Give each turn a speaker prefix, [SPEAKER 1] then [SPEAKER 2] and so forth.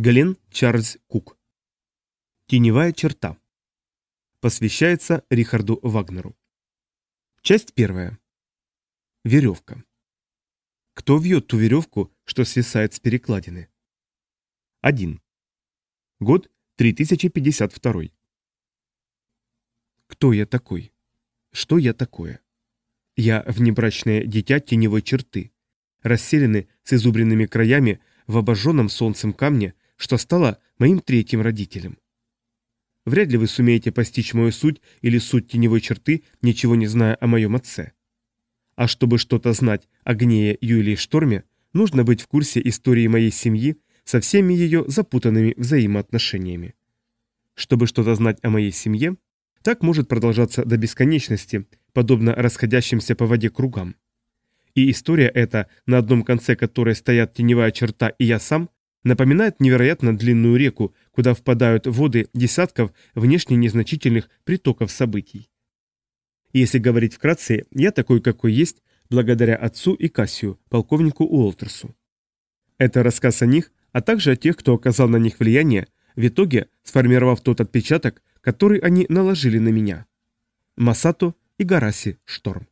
[SPEAKER 1] Гален Чарльз Кук. Теневая черта. Посвящается Рихарду Вагнеру. Часть первая. Веревка. Кто вьет ту веревку, что свисает с перекладины? 1. Год 3052. Кто я такой? Что я такое? Я внебрачное дитя теневой черты, расселены с изубренными краями в обожженном солнцем камне, что стало моим третьим родителем. Вряд ли вы сумеете постичь мою суть или суть теневой черты, ничего не зная о моем отце. А чтобы что-то знать о гнее Юлии Шторме, нужно быть в курсе истории моей семьи со всеми ее запутанными взаимоотношениями. Чтобы что-то знать о моей семье, так может продолжаться до бесконечности, подобно расходящимся по воде кругам. И история эта, на одном конце которой стоят теневая черта и я сам, напоминает невероятно длинную реку, куда впадают воды десятков внешне незначительных притоков событий. Если говорить вкратце, я такой, какой есть, благодаря отцу и Кассию, полковнику Уолтерсу. Это рассказ о них, а также о тех, кто оказал на них влияние, в итоге сформировав тот отпечаток, который они наложили на меня. Масато и Гараси Шторм.